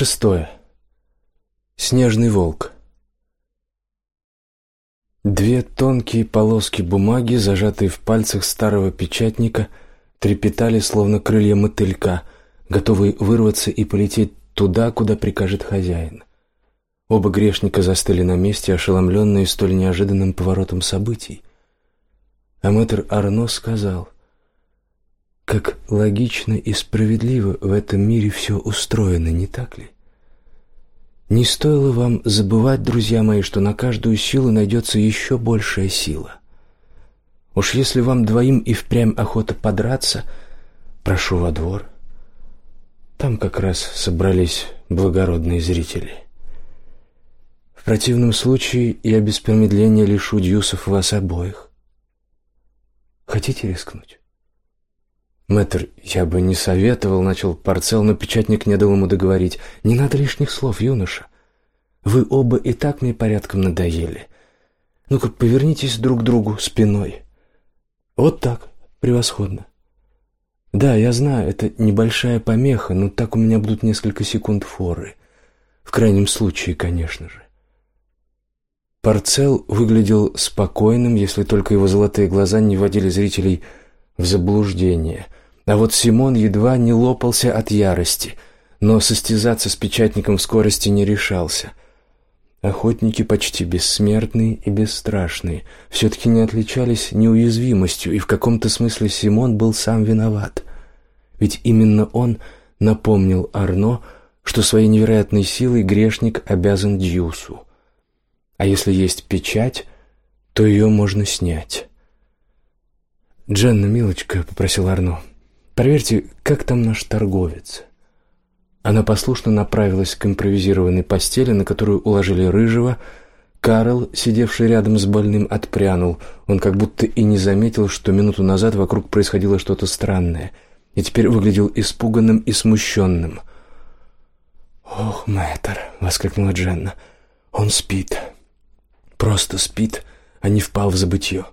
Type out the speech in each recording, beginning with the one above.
Шестое. Снежный волк. Две тонкие полоски бумаги, зажатые в пальцах старого печатника, трепетали, словно крылья мотылька, готовые вырваться и полететь туда, куда прикажет хозяин. Оба грешника застыли на месте, ошеломленные столь неожиданным поворотом событий. А мэтр Арно сказал, «Как логично и справедливо в этом мире все устроено, не так ли?» Не стоило вам забывать, друзья мои, что на каждую силу найдется еще большая сила. Уж если вам двоим и впрямь охота подраться, прошу во двор. Там как раз собрались благородные зрители. В противном случае я без промедления лишу дьюсов вас обоих. Хотите рискнуть? Мэтр, я бы не советовал, начал Парцел, но печатник не дал ему договорить. Не надо лишних слов, юноша. Вы оба и так мне порядком надоели. Ну-ка, повернитесь друг к другу спиной. Вот так, превосходно. Да, я знаю, это небольшая помеха, но так у меня будут несколько секунд форы. В крайнем случае, конечно же. Парцел выглядел спокойным, если только его золотые глаза не вводили зрителей в заблуждение – а вот Симон едва не лопался от ярости, но состязаться с печатником в скорости не решался. Охотники почти бессмертные и бесстрашные, все-таки не отличались неуязвимостью, и в каком-то смысле Симон был сам виноват. Ведь именно он напомнил Арно, что своей невероятной силой грешник обязан Дьюсу. А если есть печать, то ее можно снять. «Дженна, милочка», — попросил Арно, Проверьте, как там наш торговец. Она послушно направилась к импровизированной постели, на которую уложили рыжего. Карл, сидевший рядом с больным, отпрянул. Он как будто и не заметил, что минуту назад вокруг происходило что-то странное, и теперь выглядел испуганным и смущенным. «Ох, мэтр!» — воскликнула Дженна. «Он спит. Просто спит, а не впал в забытье».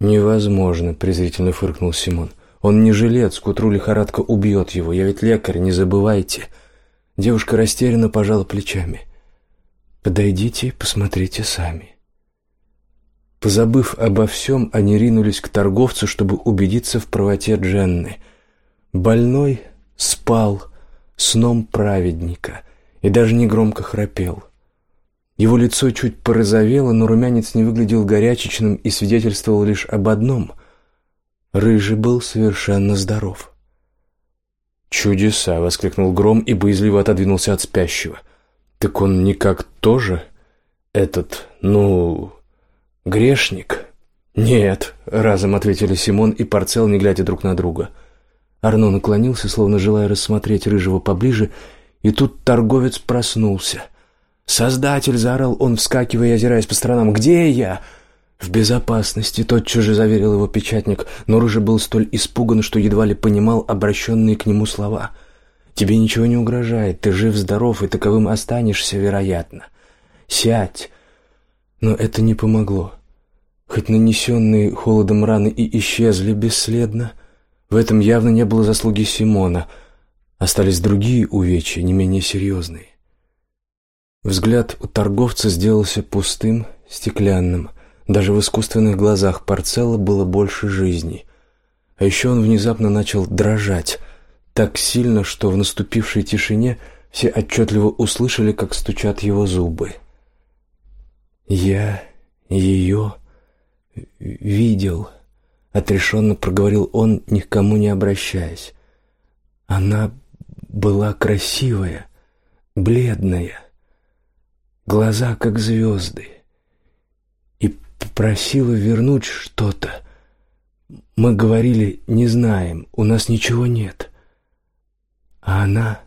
«Невозможно», — презрительно фыркнул Симон. Он не жилец, к утру лихорадка убьет его. Я ведь лекарь, не забывайте. Девушка растерянно пожала плечами. Подойдите посмотрите сами. Позабыв обо всем, они ринулись к торговцу, чтобы убедиться в правоте Дженны. Больной спал сном праведника и даже негромко храпел. Его лицо чуть порозовело, но румянец не выглядел горячечным и свидетельствовал лишь об одном — Рыжий был совершенно здоров. «Чудеса!» — воскликнул Гром и боязливо отодвинулся от спящего. «Так он никак тоже этот, ну, грешник?» «Нет», — разом ответили Симон и Парцел, не глядя друг на друга. Арно наклонился, словно желая рассмотреть Рыжего поближе, и тут торговец проснулся. «Создатель!» — заорал он, вскакивая и озираясь по сторонам. «Где я?» «В безопасности», — тотчас же заверил его печатник, но Рыжий был столь испуган, что едва ли понимал обращенные к нему слова. «Тебе ничего не угрожает, ты жив-здоров и таковым останешься, вероятно. Сядь!» Но это не помогло. Хоть нанесенные холодом раны и исчезли бесследно, в этом явно не было заслуги Симона. Остались другие увечья, не менее серьезные. Взгляд у торговца сделался пустым, стеклянным — даже в искусственных глазах Парцелла было больше жизни. А еще он внезапно начал дрожать так сильно, что в наступившей тишине все отчетливо услышали, как стучат его зубы. «Я ее видел», — отрешенно проговорил он, ни к кому не обращаясь. «Она была красивая, бледная, глаза как звезды просила вернуть что-то. Мы говорили, не знаем, у нас ничего нет. А она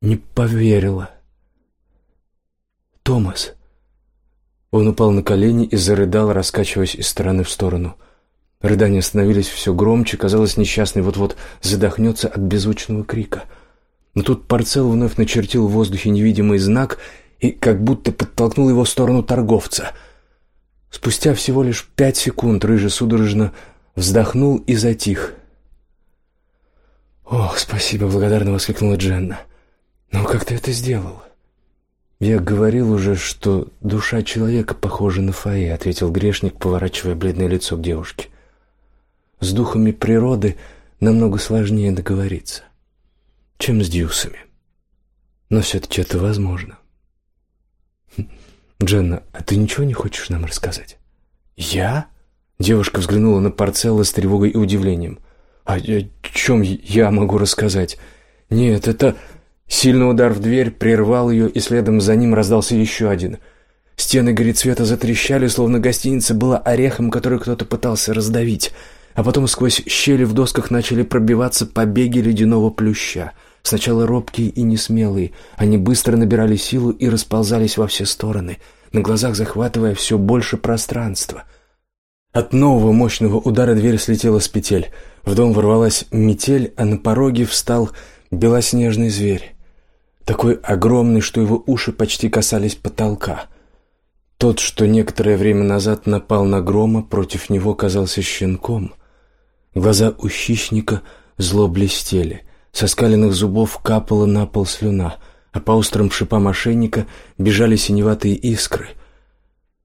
не поверила. Томас. Он упал на колени и зарыдал, раскачиваясь из стороны в сторону. Рыдания становились все громче, казалось, несчастный вот-вот задохнется от беззвучного крика. Но тут Парцел вновь начертил в воздухе невидимый знак и как будто подтолкнул его в сторону торговца — Спустя всего лишь пять секунд Рыжий судорожно вздохнул и затих. «Ох, спасибо!» — благодарно воскликнула Дженна. «Ну, как ты это сделал?» «Я говорил уже, что душа человека похожа на фае», — ответил грешник, поворачивая бледное лицо к девушке. «С духами природы намного сложнее договориться, чем с дьюсами. Но все-таки это возможно». «Хм, «Дженна, а ты ничего не хочешь нам рассказать?» «Я?» Девушка взглянула на Парцелла с тревогой и удивлением. «А о чем я могу рассказать?» «Нет, это...» Сильный удар в дверь прервал ее, и следом за ним раздался еще один. Стены горецвета затрещали, словно гостиница была орехом, который кто-то пытался раздавить. А потом сквозь щели в досках начали пробиваться побеги ледяного плюща. Сначала робкие и несмелые, они быстро набирали силу и расползались во все стороны, на глазах захватывая все больше пространства. От нового мощного удара дверь слетела с петель. В дом ворвалась метель, а на пороге встал белоснежный зверь. Такой огромный, что его уши почти касались потолка. Тот, что некоторое время назад напал на грома, против него казался щенком. Глаза у хищника зло блестели. Со скаленных зубов капала на пол слюна, а по острым шипам ошейника бежали синеватые искры.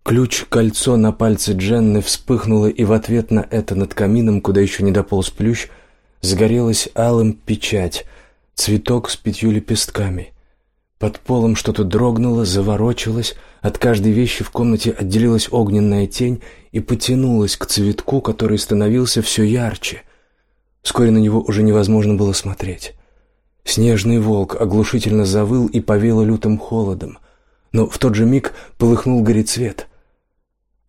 Ключ-кольцо на пальце Дженны вспыхнуло, и в ответ на это над камином, куда еще не дополз плющ, загорелась алым печать, цветок с пятью лепестками. Под полом что-то дрогнуло, заворочилось, от каждой вещи в комнате отделилась огненная тень и потянулась к цветку, который становился все ярче — Вскоре на него уже невозможно было смотреть. Снежный волк оглушительно завыл и повело лютым холодом, но в тот же миг полыхнул горецвет.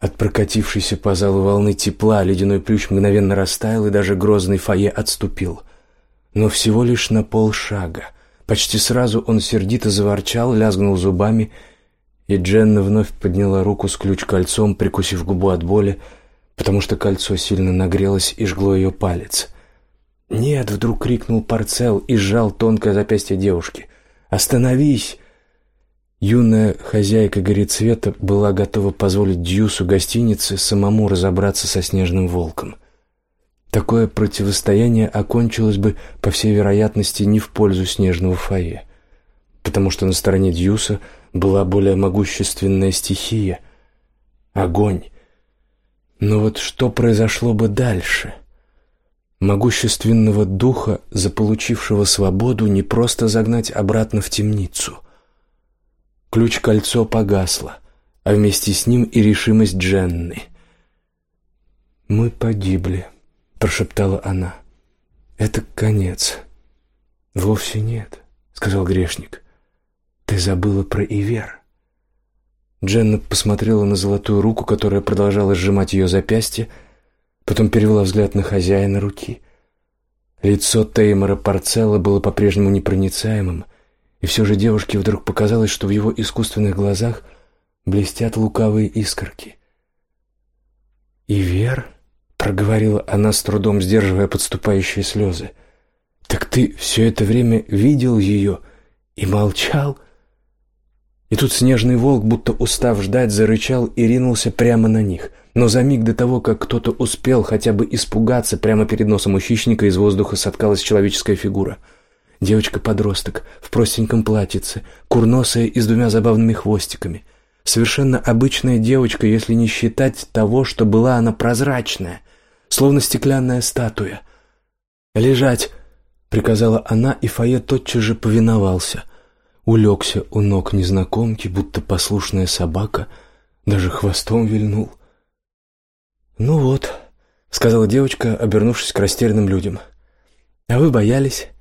От прокатившейся по залу волны тепла ледяной плющ мгновенно растаял, и даже грозный фойе отступил. Но всего лишь на полшага. Почти сразу он сердито заворчал, лязгнул зубами, и Дженна вновь подняла руку с ключ-кольцом, прикусив губу от боли, потому что кольцо сильно нагрелось и жгло ее палец. «Нет!» — вдруг крикнул Парцел и сжал тонкое запястье девушки. «Остановись!» Юная хозяйка горецвета была готова позволить Дьюсу гостиницы самому разобраться со снежным волком. Такое противостояние окончилось бы, по всей вероятности, не в пользу снежного фойе, потому что на стороне Дьюса была более могущественная стихия — огонь. Но вот что произошло бы дальше — могущественного духа, заполучившего свободу, не просто загнать обратно в темницу. Ключ-кольцо погасло, а вместе с ним и решимость Дженны. «Мы погибли», — прошептала она. «Это конец». «Вовсе нет», — сказал грешник. «Ты забыла про Ивер». Дженна посмотрела на золотую руку, которая продолжала сжимать ее запястье, — Потом перевела взгляд на хозяина руки. Лицо Теймора Парцелла было по-прежнему непроницаемым, и все же девушке вдруг показалось, что в его искусственных глазах блестят лукавые искорки. «Ивер?» — проговорила она с трудом, сдерживая подступающие слезы. «Так ты все это время видел ее и молчал?» И тут снежный волк, будто устав ждать, зарычал и ринулся прямо на них — но за миг до того, как кто-то успел хотя бы испугаться, прямо перед носом у хищника из воздуха соткалась человеческая фигура. Девочка-подросток в простеньком платьице, курносая и с двумя забавными хвостиками. Совершенно обычная девочка, если не считать того, что была она прозрачная, словно стеклянная статуя. «Лежать!» — приказала она, и Фае тотчас же повиновался. Улегся у ног незнакомки, будто послушная собака, даже хвостом вильнул — «Ну вот», — сказала девочка, обернувшись к растерянным людям. «А вы боялись?»